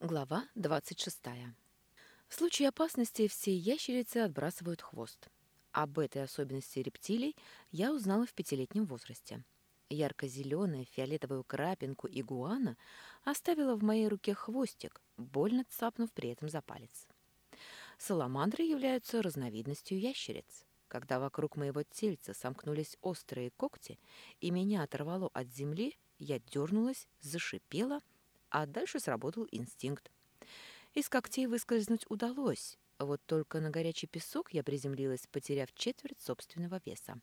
Глава 26. В случае опасности все ящерицы отбрасывают хвост. Об этой особенности рептилий я узнала в пятилетнем возрасте. Ярко-зеленая фиолетовую крапинку игуана оставила в моей руке хвостик, больно цапнув при этом за палец. Саламандры являются разновидностью ящериц. Когда вокруг моего тельца сомкнулись острые когти и меня оторвало от земли, я дернулась, зашипела — а дальше сработал инстинкт. Из когтей выскользнуть удалось, вот только на горячий песок я приземлилась, потеряв четверть собственного веса.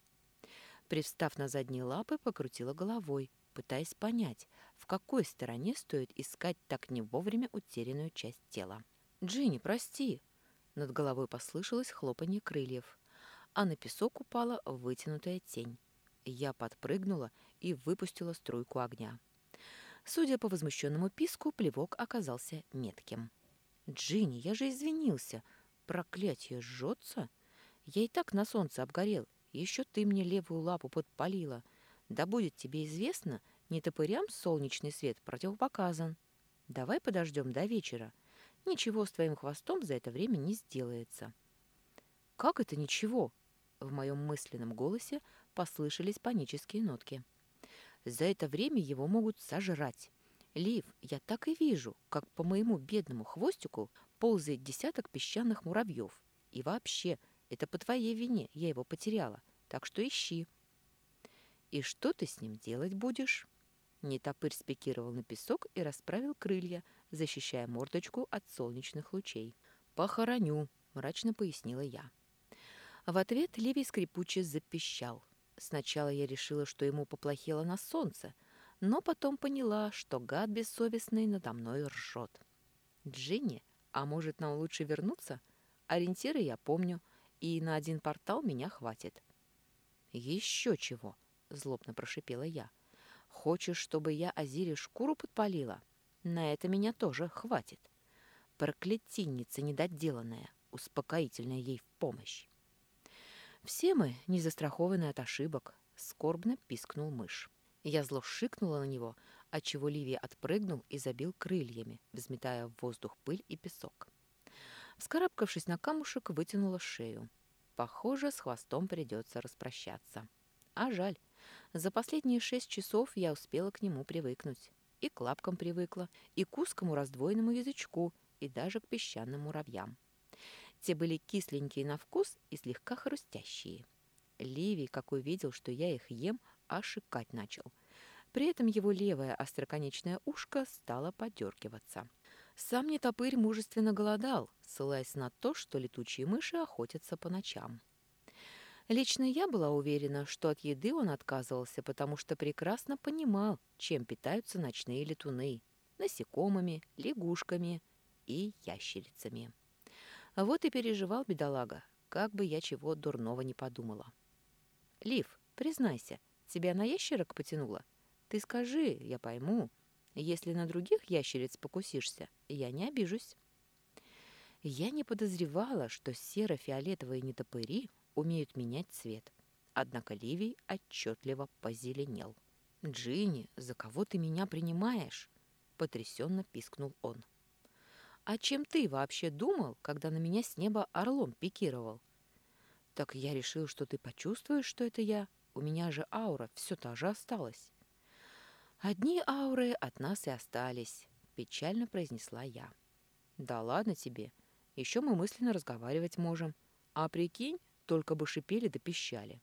Привстав на задние лапы, покрутила головой, пытаясь понять, в какой стороне стоит искать так не вовремя утерянную часть тела. «Джинни, прости!» Над головой послышалось хлопанье крыльев, а на песок упала вытянутая тень. Я подпрыгнула и выпустила струйку огня. Судя по возмущенному писку, плевок оказался метким. «Джинни, я же извинился. Проклятие жжется. Я и так на солнце обгорел. Еще ты мне левую лапу подпалила. Да будет тебе известно, не топырям солнечный свет противопоказан. Давай подождем до вечера. Ничего с твоим хвостом за это время не сделается». «Как это ничего?» В моем мысленном голосе послышались панические нотки. За это время его могут сожрать. Лив, я так и вижу, как по моему бедному хвостику ползает десяток песчаных муравьев. И вообще, это по твоей вине я его потеряла, так что ищи. И что ты с ним делать будешь? Нетопырь спикировал на песок и расправил крылья, защищая мордочку от солнечных лучей. «Похороню», — мрачно пояснила я. В ответ Ливий скрипуче запищал — Сначала я решила, что ему поплохело на солнце, но потом поняла, что гад бессовестный надо мной ржет. «Джинни, а может, нам лучше вернуться? Ориентиры я помню, и на один портал меня хватит». «Еще чего!» — злобно прошипела я. «Хочешь, чтобы я Азире шкуру подпалила? На это меня тоже хватит. Проклятинница недоделанная, успокоительная ей в помощь». «Все мы не застрахованы от ошибок», — скорбно пискнул мышь. Я зло шикнула на него, отчего Ливия отпрыгнул и забил крыльями, взметая в воздух пыль и песок. Вскарабкавшись на камушек, вытянула шею. Похоже, с хвостом придется распрощаться. А жаль. За последние шесть часов я успела к нему привыкнуть. И к лапкам привыкла, и к узкому раздвоенному язычку, и даже к песчаным муравьям. Те были кисленькие на вкус и слегка хрустящие. Ливий, как увидел, что я их ем, аж начал. При этом его левое остроконечное ушко стало подергиваться. Сам нетопырь мужественно голодал, ссылаясь на то, что летучие мыши охотятся по ночам. Лично я была уверена, что от еды он отказывался, потому что прекрасно понимал, чем питаются ночные летуны – насекомыми, лягушками и ящерицами. Вот и переживал бедолага, как бы я чего дурного не подумала. «Лив, признайся, тебя на ящерок потянуло? Ты скажи, я пойму. Если на других ящериц покусишься, я не обижусь». Я не подозревала, что серо-фиолетовые нетопыри умеют менять цвет. Однако Ливий отчетливо позеленел. «Джинни, за кого ты меня принимаешь?» — потрясенно пискнул он. А чем ты вообще думал, когда на меня с неба орлом пикировал? Так я решил, что ты почувствуешь, что это я. У меня же аура все та же осталась. Одни ауры от нас и остались, печально произнесла я. Да ладно тебе. Еще мы мысленно разговаривать можем. А прикинь, только бы шипели да пищали.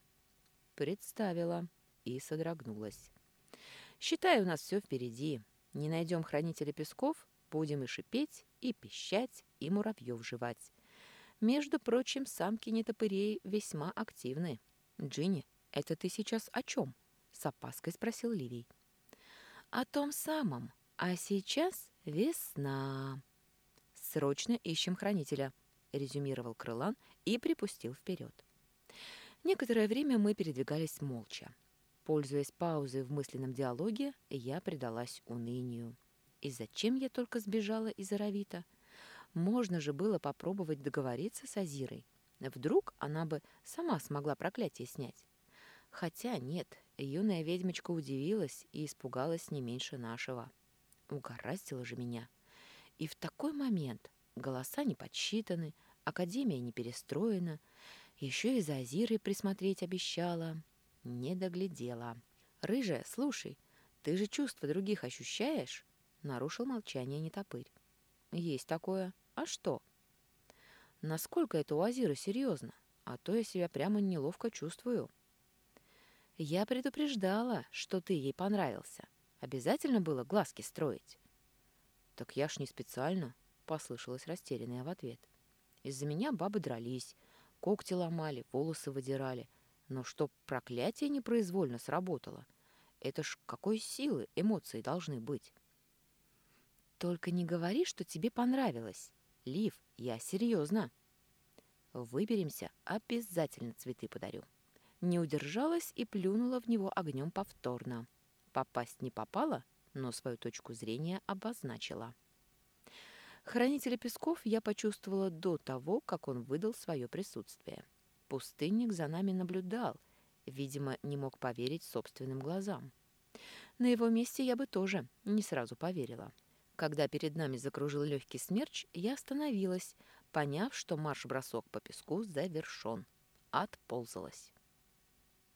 Представила и содрогнулась. Считай, у нас все впереди. Не найдем хранителя песков, будем и шипеть, и пищать, и муравьев жевать. Между прочим, самки нетопырей весьма активны. «Джинни, это ты сейчас о чем?» — с опаской спросил Ливий. «О том самом. А сейчас весна». «Срочно ищем хранителя», — резюмировал Крылан и припустил вперед. Некоторое время мы передвигались молча. Пользуясь паузой в мысленном диалоге, я предалась унынию. И зачем я только сбежала из Аравита? Можно же было попробовать договориться с Азирой. Вдруг она бы сама смогла проклятие снять. Хотя нет, юная ведьмочка удивилась и испугалась не меньше нашего. Угораздило же меня. И в такой момент голоса не подсчитаны, академия не перестроена, еще и за Азирой присмотреть обещала. Не доглядела. «Рыжая, слушай, ты же чувства других ощущаешь?» Нарушил молчание нетопырь. «Есть такое. А что?» «Насколько это у Азиры серьезно? А то я себя прямо неловко чувствую». «Я предупреждала, что ты ей понравился. Обязательно было глазки строить?» «Так я ж не специально», — послышалась растерянная в ответ. «Из-за меня бабы дрались, когти ломали, волосы выдирали. Но чтоб проклятие непроизвольно сработало, это ж какой силы эмоции должны быть?» «Только не говори, что тебе понравилось. Лив, я серьезно. Выберемся, обязательно цветы подарю». Не удержалась и плюнула в него огнем повторно. Попасть не попала, но свою точку зрения обозначила. Хранителя песков я почувствовала до того, как он выдал свое присутствие. Пустынник за нами наблюдал, видимо, не мог поверить собственным глазам. На его месте я бы тоже не сразу поверила. Когда перед нами закружил легкий смерч, я остановилась, поняв, что марш-бросок по песку завершен. Отползалась.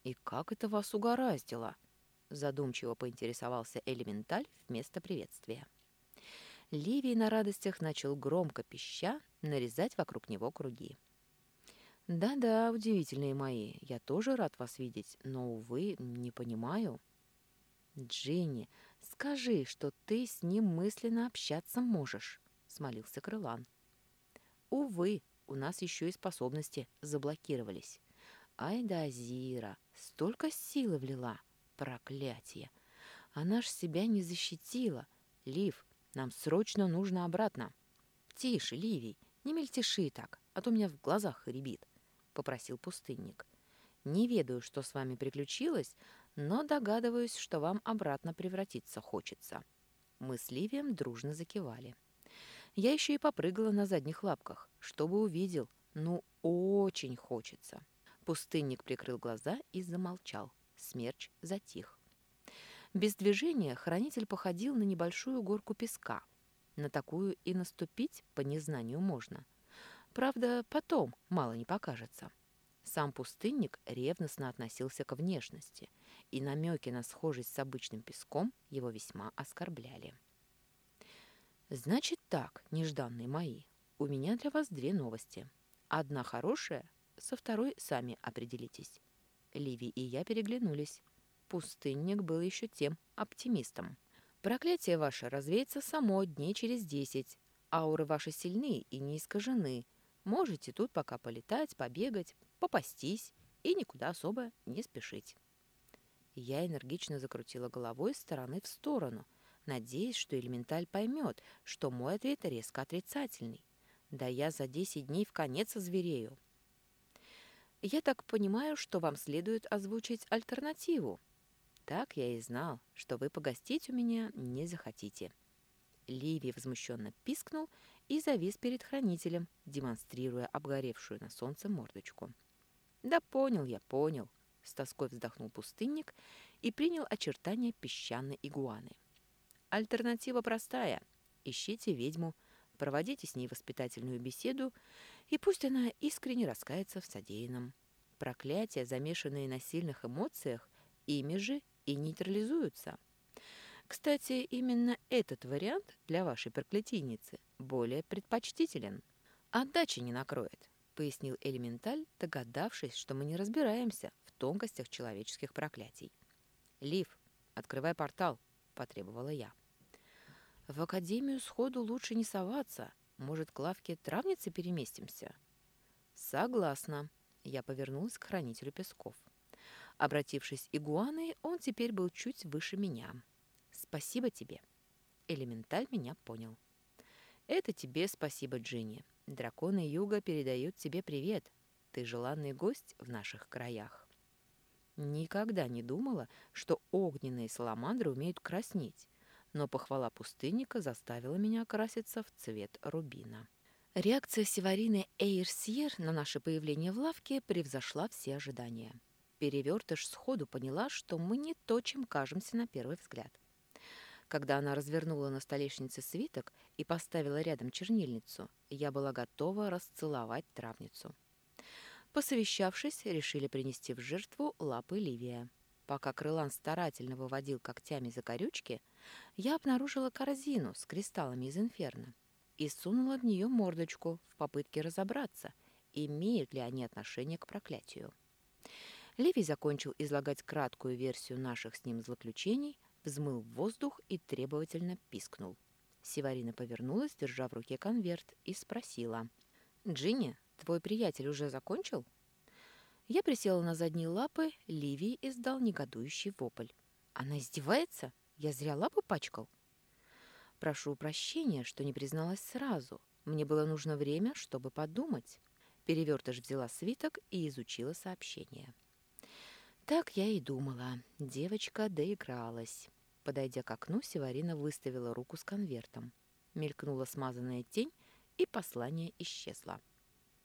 «И как это вас угораздило?» задумчиво поинтересовался элементаль вместо приветствия. Ливий на радостях начал громко пища нарезать вокруг него круги. «Да-да, удивительные мои, я тоже рад вас видеть, но, увы, не понимаю». «Джинни, скажи, что ты с ним мысленно общаться можешь», — смолился Крылан. «Увы, у нас еще и способности заблокировались. Ай да Зира, столько силы влила!» Проклятие! Она ж себя не защитила. Лив, нам срочно нужно обратно. Тише, Ливий, не мельтеши так, а то у меня в глазах рябит, попросил пустынник. Не ведаю, что с вами приключилось, но догадываюсь, что вам обратно превратиться хочется. Мы с Ливием дружно закивали. Я еще и попрыгала на задних лапках, чтобы увидел. Ну, очень хочется. Пустынник прикрыл глаза и замолчал, Смерч затих. Без движения хранитель походил на небольшую горку песка. На такую и наступить по незнанию можно. Правда, потом мало не покажется. Сам пустынник ревностно относился к внешности, и намеки на схожесть с обычным песком его весьма оскорбляли. «Значит так, нежданные мои, у меня для вас две новости. Одна хорошая, со второй сами определитесь. Ливи и я переглянулись. Пустынник был еще тем оптимистом. «Проклятие ваше развеется само дней через десять. Ауры ваши сильны и не искажены. Можете тут пока полетать, побегать, попастись и никуда особо не спешить». Я энергично закрутила головой с стороны в сторону, надеясь, что элементаль поймет, что мой ответ резко отрицательный. Да я за десять дней в конец озверею. Я так понимаю, что вам следует озвучить альтернативу. Так я и знал, что вы погостить у меня не захотите. Ливи возмущенно пискнул и завис перед хранителем, демонстрируя обгоревшую на солнце мордочку. «Да понял я, понял», — с тоской вздохнул пустынник и принял очертания песчаной игуаны. «Альтернатива простая. Ищите ведьму, проводите с ней воспитательную беседу и пусть она искренне раскается в содеянном. Проклятия, замешанные на сильных эмоциях, ими же и нейтрализуются. Кстати, именно этот вариант для вашей проклятийницы более предпочтителен. «Отдачи не накроет», — пояснил Элементаль, догадавшись, что мы не разбираемся в тонкостях человеческих проклятий. «Лив, открывай портал», — потребовала я. «В академию сходу лучше не соваться», может, к лавке травницы переместимся?» «Согласна». Я повернулась к хранителю песков. Обратившись игуаной, он теперь был чуть выше меня. «Спасибо тебе». Элементаль меня понял. «Это тебе спасибо, Джинни. Драконы Юга передают тебе привет. Ты желанный гость в наших краях». Никогда не думала, что огненные саламандры умеют краснеть но похвала пустынника заставила меня окраситься в цвет рубина. Реакция Севарины Эйрсьер на наше появление в лавке превзошла все ожидания. Перевертыш сходу поняла, что мы не то, чем кажемся на первый взгляд. Когда она развернула на столешнице свиток и поставила рядом чернильницу, я была готова расцеловать травницу. Посовещавшись, решили принести в жертву лапы Ливия. Пока Крылан старательно выводил когтями за корючки, я обнаружила корзину с кристаллами из инферно и сунула в нее мордочку в попытке разобраться, имеют ли они отношение к проклятию. Ливий закончил излагать краткую версию наших с ним злоключений, взмыл в воздух и требовательно пискнул. Севарина повернулась, держа в руке конверт, и спросила. «Джинни, твой приятель уже закончил?» Я присела на задние лапы, Ливий издал негодующий вопль. «Она издевается? Я зря лапы пачкал?» «Прошу прощения, что не призналась сразу. Мне было нужно время, чтобы подумать». Перевертыш взяла свиток и изучила сообщение. Так я и думала. Девочка доигралась. Подойдя к окну, Севарина выставила руку с конвертом. Мелькнула смазанная тень, и послание исчезло.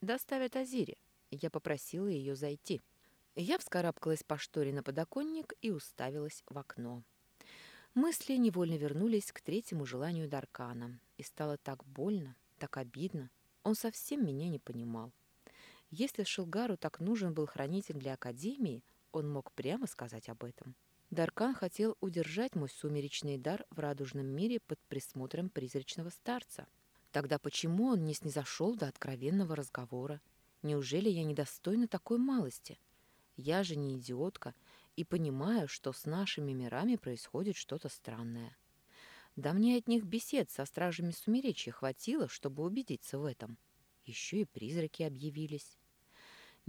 «Доставят Азире». Я попросила ее зайти. Я вскарабкалась по шторе на подоконник и уставилась в окно. Мысли невольно вернулись к третьему желанию Даркана. И стало так больно, так обидно. Он совсем меня не понимал. Если Шилгару так нужен был хранитель для Академии, он мог прямо сказать об этом. Даркан хотел удержать мой сумеречный дар в радужном мире под присмотром призрачного старца. Тогда почему он не снизошел до откровенного разговора? Неужели я недостойна такой малости? Я же не идиотка и понимаю, что с нашими мирами происходит что-то странное. Да мне от них бесед со стражами сумеречья хватило, чтобы убедиться в этом. Еще и призраки объявились.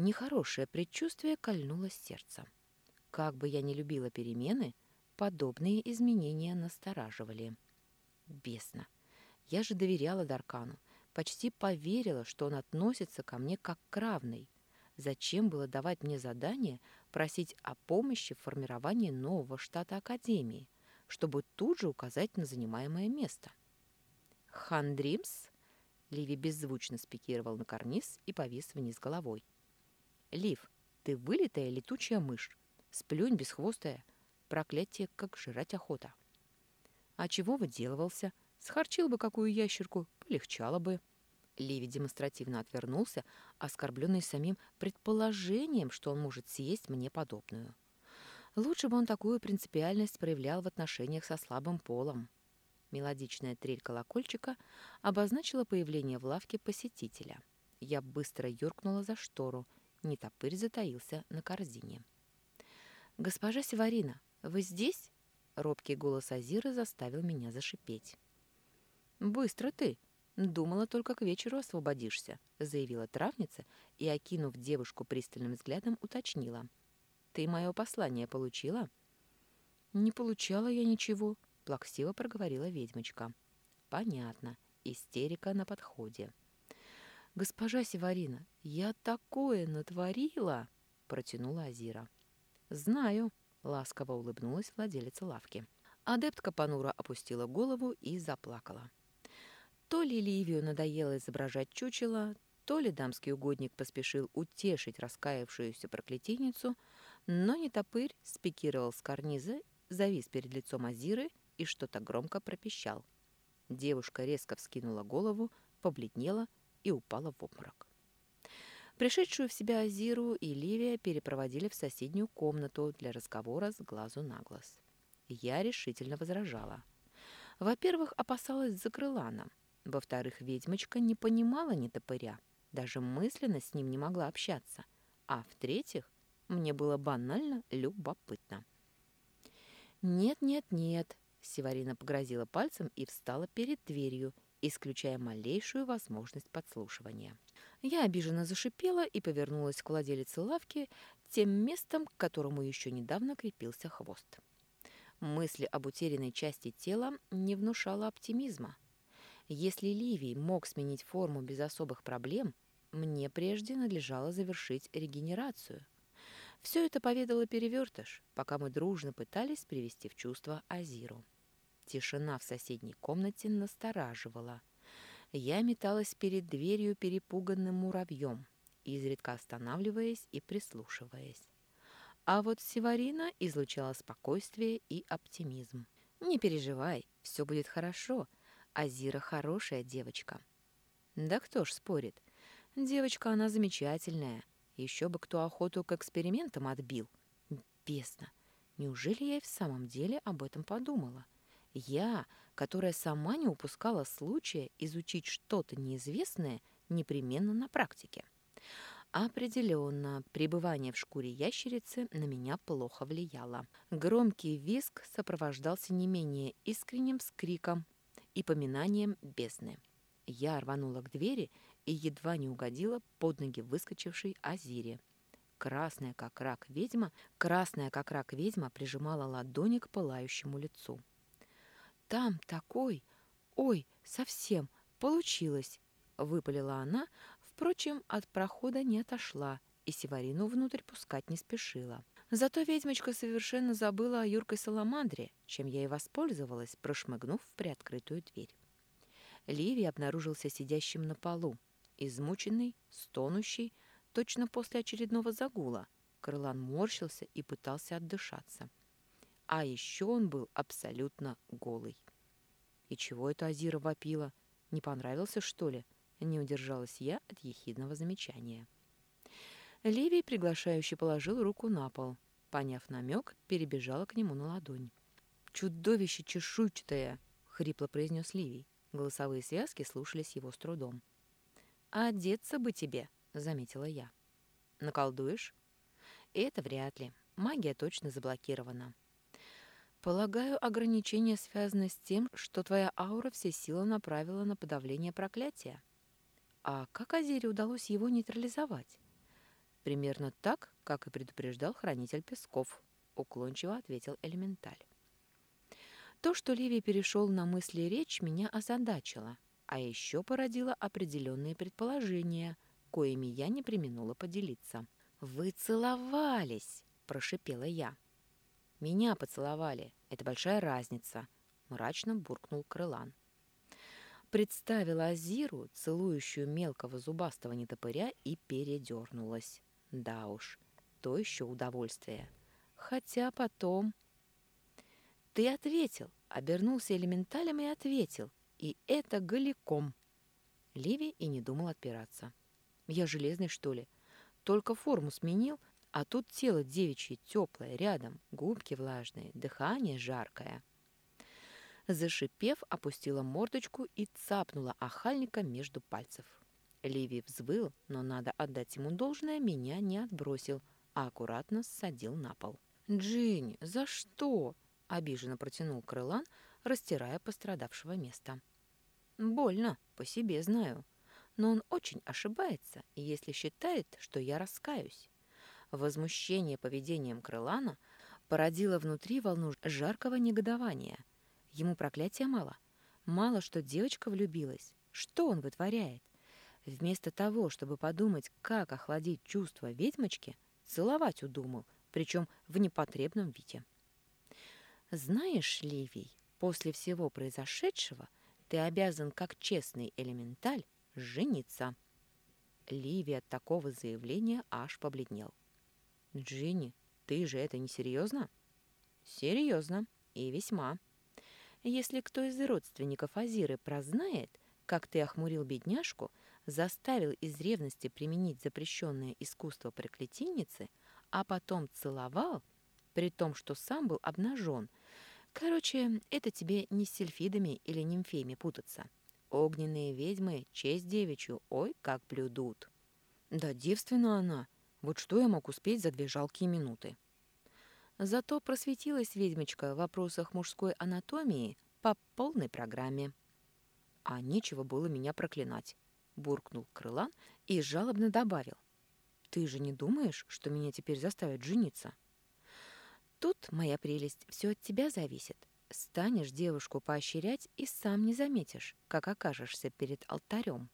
Нехорошее предчувствие кольнуло сердце. Как бы я ни любила перемены, подобные изменения настораживали. Бесно. Я же доверяла Даркану, почти поверила, что он относится ко мне как к равной. Зачем было давать мне задание просить о помощи в формировании нового штата Академии, чтобы тут же указать на занимаемое место? «Хандримс?» Ливи беззвучно спикировал на карниз и повис вниз головой. Лив, ты вылитая летучая мышь. Сплюнь бесхвостая. Проклятие, как жрать охота. А чего выделывался? Схарчил бы какую ящерку, полегчало бы. Ливи демонстративно отвернулся, оскорбленный самим предположением, что он может съесть мне подобную. Лучше бы он такую принципиальность проявлял в отношениях со слабым полом. Мелодичная трель колокольчика обозначила появление в лавке посетителя. Я быстро юркнула за штору, Нетопырь затаился на корзине. «Госпожа Севарина, вы здесь?» Робкий голос Азиры заставил меня зашипеть. «Быстро ты! Думала, только к вечеру освободишься», заявила травница и, окинув девушку пристальным взглядом, уточнила. «Ты мое послание получила?» «Не получала я ничего», — плаксиво проговорила ведьмочка. «Понятно. Истерика на подходе». «Госпожа Севарина, я такое натворила!» — протянула Азира. «Знаю», — ласково улыбнулась владелица лавки. Адептка понуро опустила голову и заплакала. То ли Ливию надоело изображать чучело, то ли дамский угодник поспешил утешить раскаявшуюся проклятийницу, но нетопырь спикировал с карниза, завис перед лицом Азиры и что-то громко пропищал. Девушка резко вскинула голову, побледнела и упала в обморок. Пришедшую в себя Азиру и Ливия перепроводили в соседнюю комнату для разговора с глазу на глаз. Я решительно возражала. Во-первых, опасалась за крылана. Во-вторых, ведьмочка не понимала нетопыря, даже мысленно с ним не могла общаться. А в-третьих, мне было банально любопытно. «Нет, нет, нет», — Севарина погрозила пальцем и встала перед дверью, исключая малейшую возможность подслушивания. Я обиженно зашипела и повернулась к владелице лавки тем местом, к которому еще недавно крепился хвост. Мысли об утерянной части тела не внушала оптимизма. Если Ливий мог сменить форму без особых проблем, мне прежде надлежало завершить регенерацию. Все это поведала перевертыш, пока мы дружно пытались привести в чувство Азиру. Тишина в соседней комнате настораживала. Я металась перед дверью перепуганным муравьем, изредка останавливаясь и прислушиваясь. А вот Севарина излучала спокойствие и оптимизм. Не переживай, все будет хорошо. Азира хорошая девочка. Да кто ж спорит? Девочка она замечательная. Еще бы кто охоту к экспериментам отбил. Бесно. Неужели я и в самом деле об этом подумала? Я, которая сама не упускала случая изучить что-то неизвестное непременно на практике. Определенно, пребывание в шкуре ящерицы на меня плохо влияло. Громкий визг сопровождался не менее искренним скриком и поминанием бездны. Я рванула к двери и едва не угодила под ноги выскочившей Азире. Красная, как рак ведьма, красная, как рак ведьма прижимала ладони к пылающему лицу. «Там такой! Ой, совсем! Получилось!» — выпалила она, Впрочем, от прохода не отошла и Севарину внутрь пускать не спешила. Зато ведьмочка совершенно забыла о юркой саламандре, чем я и воспользовалась, прошмыгнув в приоткрытую дверь. Ливий обнаружился сидящим на полу, измученный, стонущий, точно после очередного загула. Крылан морщился и пытался отдышаться. А еще он был абсолютно голый. И чего это Азира вопила? Не понравился, что ли? — не удержалась я от ехидного замечания. Ливий приглашающе положил руку на пол. Поняв намек, перебежала к нему на ладонь. «Чудовище чешуйчатое!» — хрипло произнес Ливий. Голосовые связки слушались его с трудом. «Одеться бы тебе!» — заметила я. «Наколдуешь?» «Это вряд ли. Магия точно заблокирована». «Полагаю, ограничение связано с тем, что твоя аура все силы направила на подавление проклятия?» А как Азире удалось его нейтрализовать? Примерно так, как и предупреждал хранитель Песков, уклончиво ответил Элементаль. То, что Ливий перешел на мысли речь, меня озадачило, а еще породило определенные предположения, коими я не применула поделиться. «Вы целовались!» – прошипела я. «Меня поцеловали. Это большая разница», – мрачно буркнул Крылан представила Азиру, целующую мелкого зубастого нетопыря, и передернулась. Да уж, то еще удовольствие. Хотя потом... Ты ответил, обернулся элементалем и ответил. И это голиком. Ливи и не думал отпираться. Я железный, что ли? Только форму сменил, а тут тело девичье теплое рядом, губки влажные, дыхание жаркое. Зашипев, опустила мордочку и цапнула охальника между пальцев. Ливи взвыл, но надо отдать ему должное, меня не отбросил, а аккуратно ссадил на пол. «Джинни, за что?» — обиженно протянул крылан, растирая пострадавшего место. «Больно, по себе знаю. Но он очень ошибается, если считает, что я раскаюсь». Возмущение поведением крылана породило внутри волну жаркого негодования — Ему проклятия мало. Мало, что девочка влюбилась. Что он вытворяет? Вместо того, чтобы подумать, как охладить чувства ведьмочки, целовать удумал, причем в непотребном виде. Знаешь, Ливий, после всего произошедшего ты обязан, как честный элементаль, жениться. Ливий от такого заявления аж побледнел. Джинни, ты же это не серьезно? Серьезно и весьма. Если кто из родственников Азиры прознает, как ты охмурил бедняжку, заставил из ревности применить запрещенное искусство проклятийницы, а потом целовал, при том, что сам был обнажен. Короче, это тебе не с сельфидами или нимфеями путаться. Огненные ведьмы честь девичью, ой, как блюдут. Да девственна она. Вот что я мог успеть за две жалкие минуты. Зато просветилась ведьмочка в вопросах мужской анатомии по полной программе. А нечего было меня проклинать, буркнул Крылан и жалобно добавил. Ты же не думаешь, что меня теперь заставят жениться? Тут, моя прелесть, все от тебя зависит. Станешь девушку поощрять и сам не заметишь, как окажешься перед алтарем.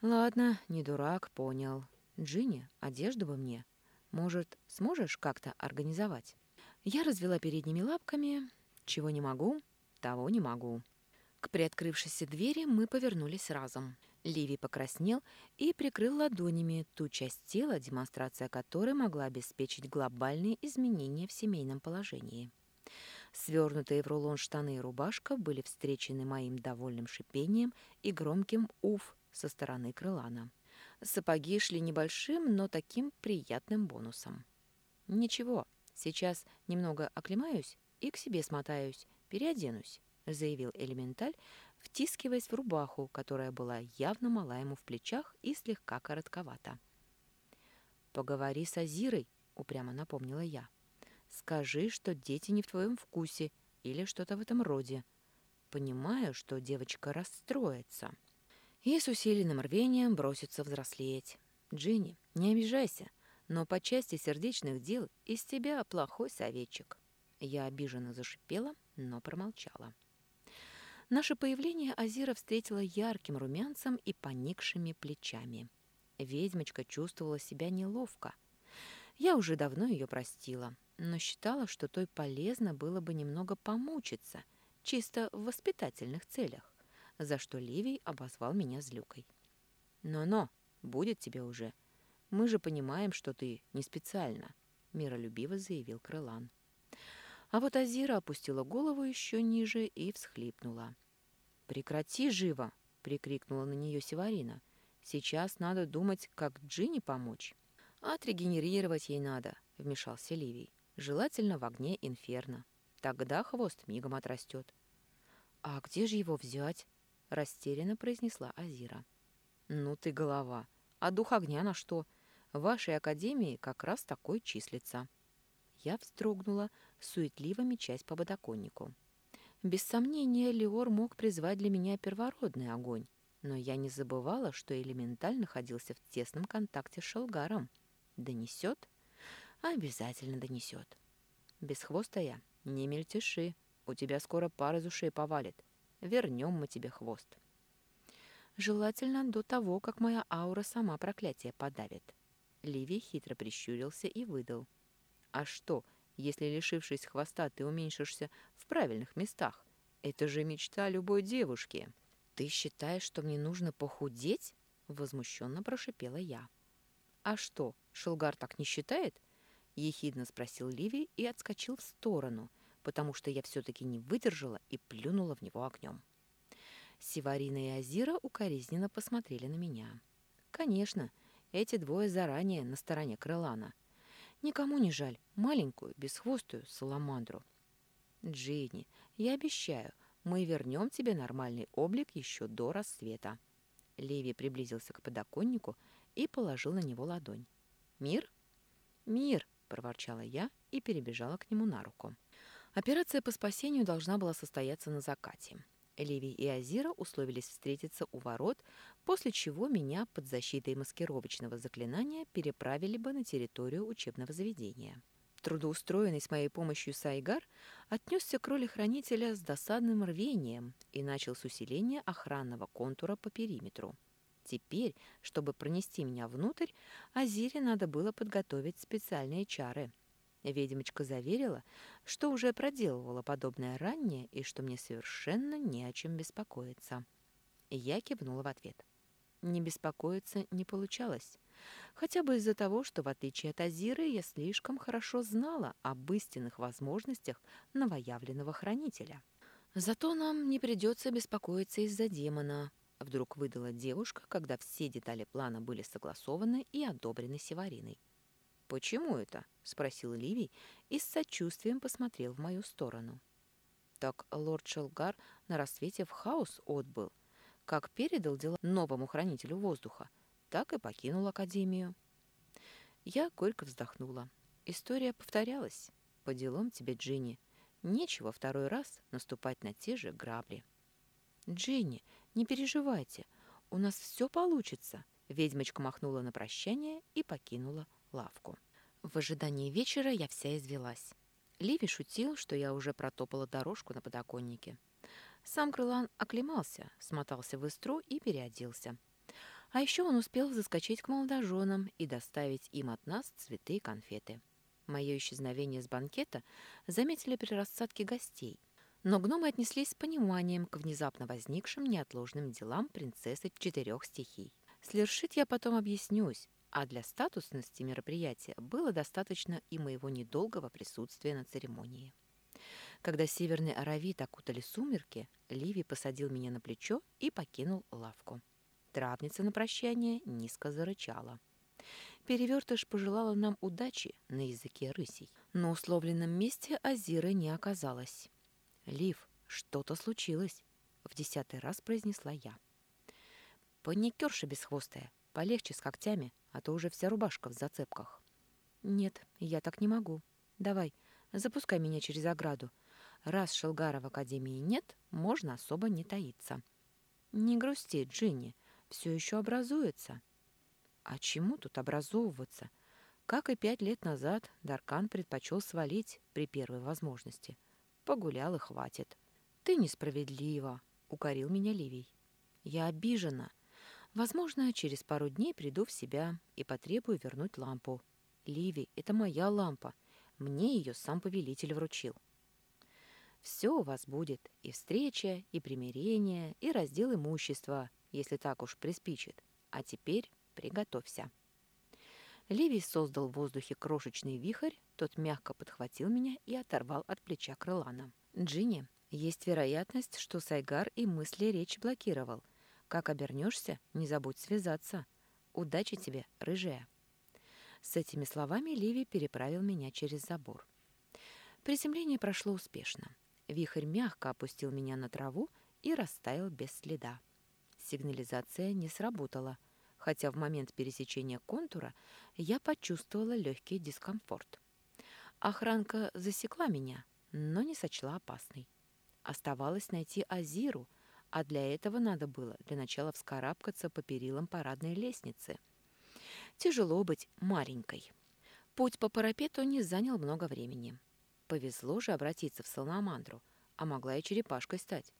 Ладно, не дурак, понял. Джинни, одежду бы мне. Может, сможешь как-то организовать? Я развела передними лапками. Чего не могу, того не могу. К приоткрывшейся двери мы повернулись разом. Ливи покраснел и прикрыл ладонями ту часть тела, демонстрация которой могла обеспечить глобальные изменения в семейном положении. Свернутые в рулон штаны и рубашка были встречены моим довольным шипением и громким «уф» со стороны крылана. Сапоги шли небольшим, но таким приятным бонусом. «Ничего, сейчас немного оклемаюсь и к себе смотаюсь, переоденусь», заявил элементаль, втискиваясь в рубаху, которая была явно мала ему в плечах и слегка коротковата. «Поговори с Азирой», — упрямо напомнила я. «Скажи, что дети не в твоем вкусе или что-то в этом роде. Понимаю, что девочка расстроится» и с усиленным рвением бросится взрослеть. Джинни, не обижайся, но по части сердечных дел из тебя плохой советчик. Я обиженно зашипела, но промолчала. Наше появление Азира встретила ярким румянцем и поникшими плечами. Ведьмочка чувствовала себя неловко. Я уже давно ее простила, но считала, что той полезно было бы немного помучиться, чисто в воспитательных целях за что Ливий обозвал меня злюкой. «Но-но, будет тебе уже. Мы же понимаем, что ты не специально», — миролюбиво заявил Крылан. А вот Азира опустила голову еще ниже и всхлипнула. «Прекрати живо!» — прикрикнула на нее Севарина. «Сейчас надо думать, как Джинни помочь». «Отрегенерировать ей надо», — вмешался Ливий. «Желательно в огне инферно. Тогда хвост мигом отрастет». «А где же его взять?» Растерянно произнесла Азира. «Ну ты голова. А дух огня на что? В вашей академии как раз такой числится». Я вздрогнула, суетливо мечась по подоконнику. Без сомнения, Леор мог призвать для меня первородный огонь, но я не забывала, что элементаль находился в тесном контакте с Шелгаром. Донесет? Обязательно донесет. Без хвоста я. Не мельтеши. У тебя скоро пар из ушей повалит вернем мы тебе хвост. Желательно до того, как моя аура сама проклятие подавит. Ливий хитро прищурился и выдал. А что, если, лишившись хвоста, ты уменьшишься в правильных местах? Это же мечта любой девушки. Ты считаешь, что мне нужно похудеть? Возмущенно прошипела я. А что, Шелгар так не считает? Ехидно спросил Ливий и отскочил в сторону — потому что я все-таки не выдержала и плюнула в него огнем. Севарина и Азира укоризненно посмотрели на меня. Конечно, эти двое заранее на стороне Крылана. Никому не жаль маленькую, бесхвостую саламандру. Джинни, я обещаю, мы вернем тебе нормальный облик еще до рассвета. Леви приблизился к подоконнику и положил на него ладонь. «Мир?» «Мир!» — проворчала я и перебежала к нему на руку. Операция по спасению должна была состояться на закате. Ливий и Азира условились встретиться у ворот, после чего меня под защитой маскировочного заклинания переправили бы на территорию учебного заведения. Трудоустроенный с моей помощью Сайгар отнесся к роли хранителя с досадным рвением и начал с усиления охранного контура по периметру. Теперь, чтобы пронести меня внутрь, Азире надо было подготовить специальные чары — Ведьмочка заверила, что уже проделывала подобное ранее и что мне совершенно не о чем беспокоиться. я кивнула в ответ. Не беспокоиться не получалось. Хотя бы из-за того, что, в отличие от Азиры, я слишком хорошо знала об истинных возможностях новоявленного хранителя. «Зато нам не придется беспокоиться из-за демона», — вдруг выдала девушка, когда все детали плана были согласованы и одобрены Севариной. «Почему это?» — спросил Ливий и с сочувствием посмотрел в мою сторону. Так лорд Шелгар на рассвете в хаос отбыл. Как передал дела новому хранителю воздуха, так и покинул Академию. Я горько вздохнула. История повторялась. По делам тебе, Джинни. Нечего второй раз наступать на те же грабли. «Джинни, не переживайте, у нас все получится», Ведьмочка махнула на прощание и покинула лавку. В ожидании вечера я вся извелась. Ливи шутил, что я уже протопала дорожку на подоконнике. Сам Крылан оклемался, смотался в истру и переоделся. А еще он успел заскочить к молодоженам и доставить им от нас цветы и конфеты. Мое исчезновение с банкета заметили при рассадке гостей, но гномы отнеслись с пониманием к внезапно возникшим неотложным делам принцессы четырех стихий. Слершит я потом объяснюсь, а для статусности мероприятия было достаточно и моего недолгого присутствия на церемонии. Когда северный оровит окутали сумерки, Ливи посадил меня на плечо и покинул лавку. Травница на прощание низко зарычала. Перевертыш пожелала нам удачи на языке рысей. На условленном месте Азиры не оказалось. «Лив, что-то случилось», — в десятый раз произнесла я. «Паникерша бесхвостая, полегче с когтями, а то уже вся рубашка в зацепках». «Нет, я так не могу. Давай, запускай меня через ограду. Раз Шелгара в Академии нет, можно особо не таиться». «Не грусти, Джинни, все еще образуется». А чему тут образовываться? Как и пять лет назад, Даркан предпочел свалить при первой возможности. Погулял и хватит. «Ты несправедлива», — укорил меня Ливий. «Я обижена. Возможно, через пару дней приду в себя и потребую вернуть лампу. Ливий, это моя лампа. Мне ее сам повелитель вручил». «Все у вас будет, и встреча, и примирение, и раздел имущества, если так уж приспичит. А теперь Приготовься. Ливий создал в воздухе крошечный вихрь, тот мягко подхватил меня и оторвал от плеча крылана. «Джинни, есть вероятность, что Сайгар и мысли речь блокировал. Как обернешься, не забудь связаться. Удачи тебе, рыжая!» С этими словами Ливи переправил меня через забор. Приземление прошло успешно. Вихрь мягко опустил меня на траву и растаял без следа. Сигнализация не сработала — хотя в момент пересечения контура я почувствовала легкий дискомфорт. Охранка засекла меня, но не сочла опасной. Оставалось найти Азиру, а для этого надо было для начала вскарабкаться по перилам парадной лестницы. Тяжело быть маленькой. Путь по парапету не занял много времени. Повезло же обратиться в Саламандру, а могла и черепашкой стать.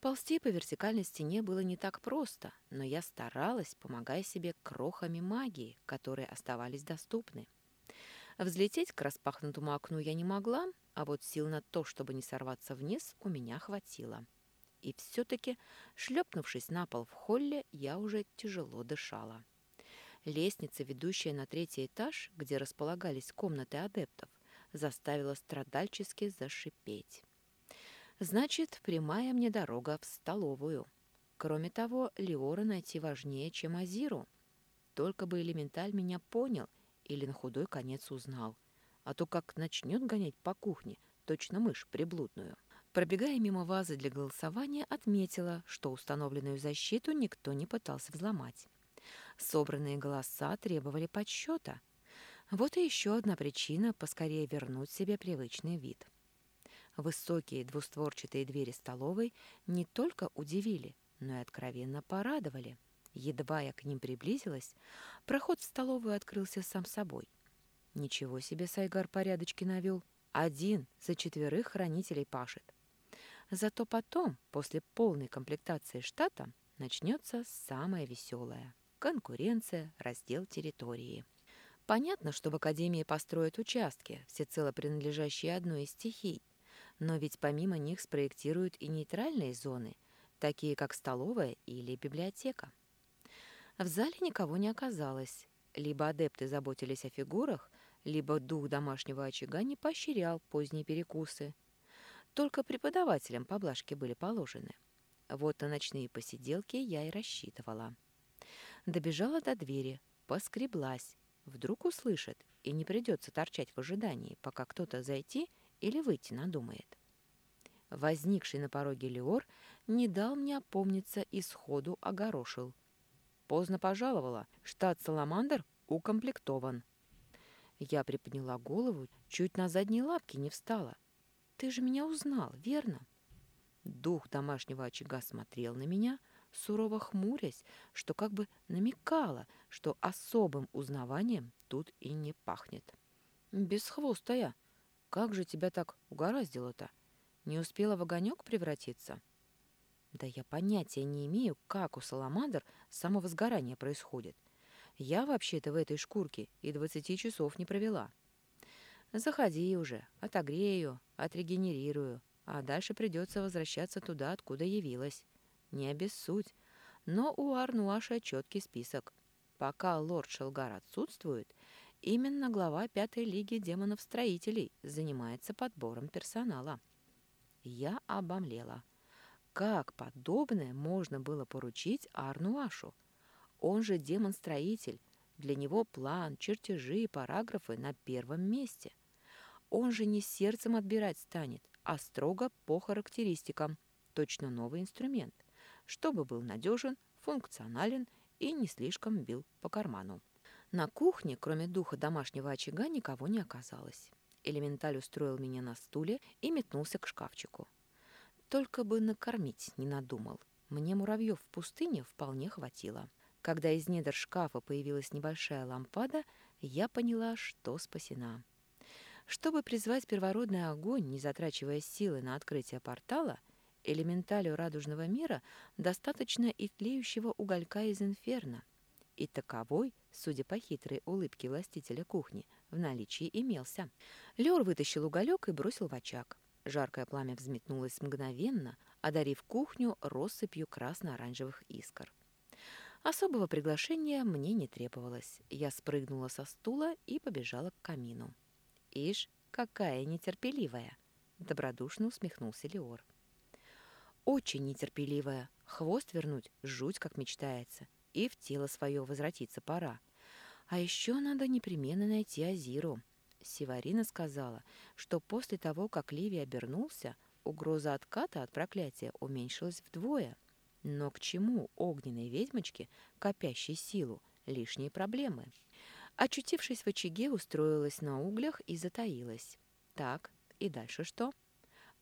Ползти по вертикальной стене было не так просто, но я старалась, помогая себе крохами магии, которые оставались доступны. Взлететь к распахнутому окну я не могла, а вот сил на то, чтобы не сорваться вниз, у меня хватило. И все-таки, шлепнувшись на пол в холле, я уже тяжело дышала. Лестница, ведущая на третий этаж, где располагались комнаты адептов, заставила страдальчески зашипеть. Значит, прямая мне дорога в столовую. Кроме того, Леора найти важнее, чем Азиру. Только бы элементаль меня понял или на худой конец узнал. А то как начнет гонять по кухне, точно мышь приблудную. Пробегая мимо вазы для голосования, отметила, что установленную защиту никто не пытался взломать. Собранные голоса требовали подсчета. Вот и еще одна причина поскорее вернуть себе привычный вид. Высокие двустворчатые двери столовой не только удивили, но и откровенно порадовали. Едва я к ним приблизилась, проход в столовую открылся сам собой. Ничего себе Сайгар порядочки навел. Один за четверых хранителей пашет. Зато потом, после полной комплектации штата, начнется самое веселое – конкуренция, раздел территории. Понятно, что в Академии построят участки, всецело принадлежащие одной из стихий, но ведь помимо них спроектируют и нейтральные зоны, такие как столовая или библиотека. В зале никого не оказалось. Либо адепты заботились о фигурах, либо дух домашнего очага не поощрял поздние перекусы. Только преподавателям поблажки были положены. Вот на ночные посиделки я и рассчитывала. Добежала до двери, поскреблась. Вдруг услышит, и не придется торчать в ожидании, пока кто-то зайти или выйти надумает. Возникший на пороге Леор не дал мне опомниться и сходу огорошил. Поздно пожаловала, штат «Саламандр» укомплектован. Я приподняла голову, чуть на задние лапки не встала. «Ты же меня узнал, верно?» Дух домашнего очага смотрел на меня, сурово хмурясь, что как бы намекало, что особым узнаванием тут и не пахнет. «Бесхвостая!» Как же тебя так угораздило-то? Не успела в огонек превратиться? Да я понятия не имею, как у саламандр самовозгорание происходит. Я вообще-то в этой шкурке и двадцати часов не провела. Заходи уже, отогрею, отрегенерирую, а дальше придется возвращаться туда, откуда явилась. Не обессудь, но у Арнуаша четкий список. Пока лорд Шелгар отсутствует, Именно глава Пятой Лиги демонов-строителей занимается подбором персонала. я обомлела. Как подобное можно было поручить Арнуашу? Он же демон-строитель. Для него план, чертежи и параграфы на первом месте. Он же не сердцем отбирать станет, а строго по характеристикам. Точно новый инструмент, чтобы был надежен, функционален и не слишком бил по карману. На кухне, кроме духа домашнего очага, никого не оказалось. Элементаль устроил меня на стуле и метнулся к шкафчику. Только бы накормить не надумал. Мне муравьев в пустыне вполне хватило. Когда из недр шкафа появилась небольшая лампада, я поняла, что спасена. Чтобы призвать первородный огонь, не затрачивая силы на открытие портала, элементалю радужного мира достаточно и тлеющего уголька из инферно. И таковой, судя по хитрой улыбке властителя кухни, в наличии имелся. Лёр вытащил уголек и бросил в очаг. Жаркое пламя взметнулось мгновенно, одарив кухню россыпью красно-оранжевых искр. Особого приглашения мне не требовалось. Я спрыгнула со стула и побежала к камину. «Ишь, какая нетерпеливая!» — добродушно усмехнулся Леор. «Очень нетерпеливая. Хвост вернуть жуть как мечтается. И в тело свое возвратиться пора. А еще надо непременно найти Азиру. Севарина сказала, что после того, как Ливи обернулся, угроза отката от проклятия уменьшилась вдвое. Но к чему огненной ведьмочке, копящей силу, лишние проблемы? Очутившись в очаге, устроилась на углях и затаилась. Так, и дальше что?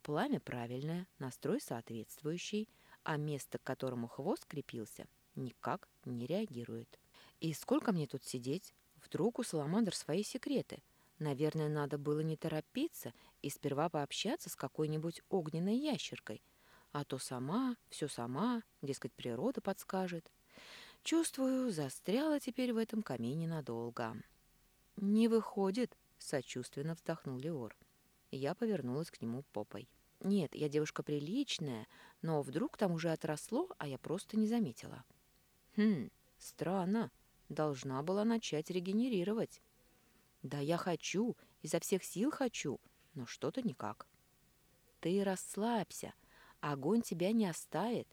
Пламя правильное, настрой соответствующий, а место, к которому хвост крепился, никак не реагирует. И сколько мне тут сидеть? Вдруг у Саламандр свои секреты – Наверное, надо было не торопиться и сперва пообщаться с какой-нибудь огненной ящеркой, а то сама, все сама, дескать, природа подскажет. Чувствую, застряла теперь в этом камине надолго. «Не выходит», — сочувственно вздохнул Леор. Я повернулась к нему попой. «Нет, я девушка приличная, но вдруг там уже отросло, а я просто не заметила». «Хм, странно. Должна была начать регенерировать». Да я хочу, изо всех сил хочу, но что-то никак. Ты расслабься, огонь тебя не оставит.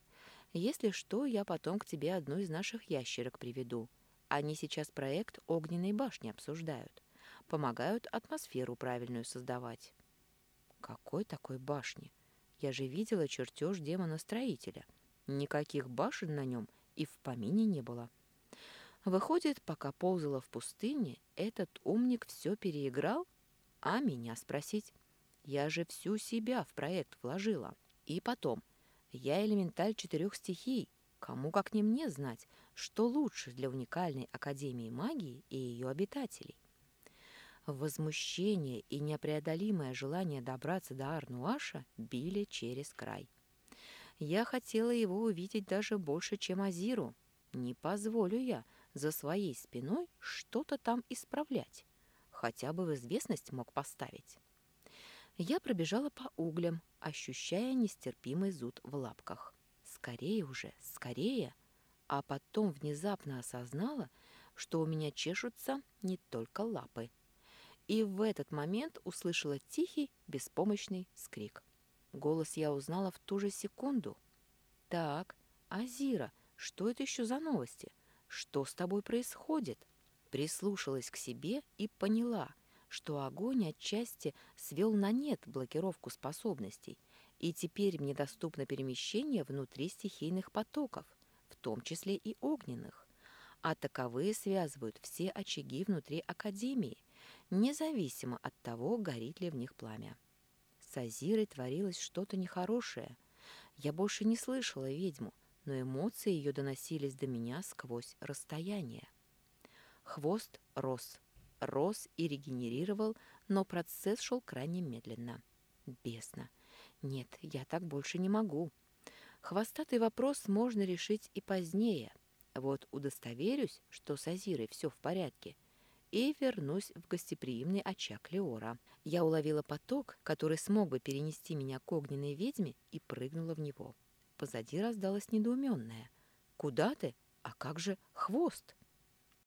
Если что, я потом к тебе одну из наших ящерок приведу. Они сейчас проект огненной башни обсуждают. Помогают атмосферу правильную создавать. Какой такой башни? Я же видела чертеж демона-строителя. Никаких башен на нем и в помине не было. Выходит, пока ползала в пустыне, этот умник все переиграл? А меня спросить? Я же всю себя в проект вложила. И потом, я элементаль четырех стихий. Кому как не мне знать, что лучше для уникальной Академии магии и ее обитателей. Возмущение и непреодолимое желание добраться до Арнуаша били через край. Я хотела его увидеть даже больше, чем Азиру. Не позволю я, за своей спиной что-то там исправлять. Хотя бы в известность мог поставить. Я пробежала по углям, ощущая нестерпимый зуд в лапках. Скорее уже, скорее! А потом внезапно осознала, что у меня чешутся не только лапы. И в этот момент услышала тихий, беспомощный скрик. Голос я узнала в ту же секунду. «Так, Азира, что это еще за новости?» Что с тобой происходит? Прислушалась к себе и поняла, что огонь отчасти свел на нет блокировку способностей, и теперь мне доступно перемещение внутри стихийных потоков, в том числе и огненных. А таковые связывают все очаги внутри Академии, независимо от того, горит ли в них пламя. С Азирой творилось что-то нехорошее. Я больше не слышала ведьму, но эмоции ее доносились до меня сквозь расстояние. Хвост рос, рос и регенерировал, но процесс шел крайне медленно. Бесно. Нет, я так больше не могу. Хвостатый вопрос можно решить и позднее. Вот удостоверюсь, что с Азирой все в порядке, и вернусь в гостеприимный очаг Леора. Я уловила поток, который смог бы перенести меня к огненной ведьме, и прыгнула в него. Позади раздалось недоуменное. «Куда ты? А как же хвост?»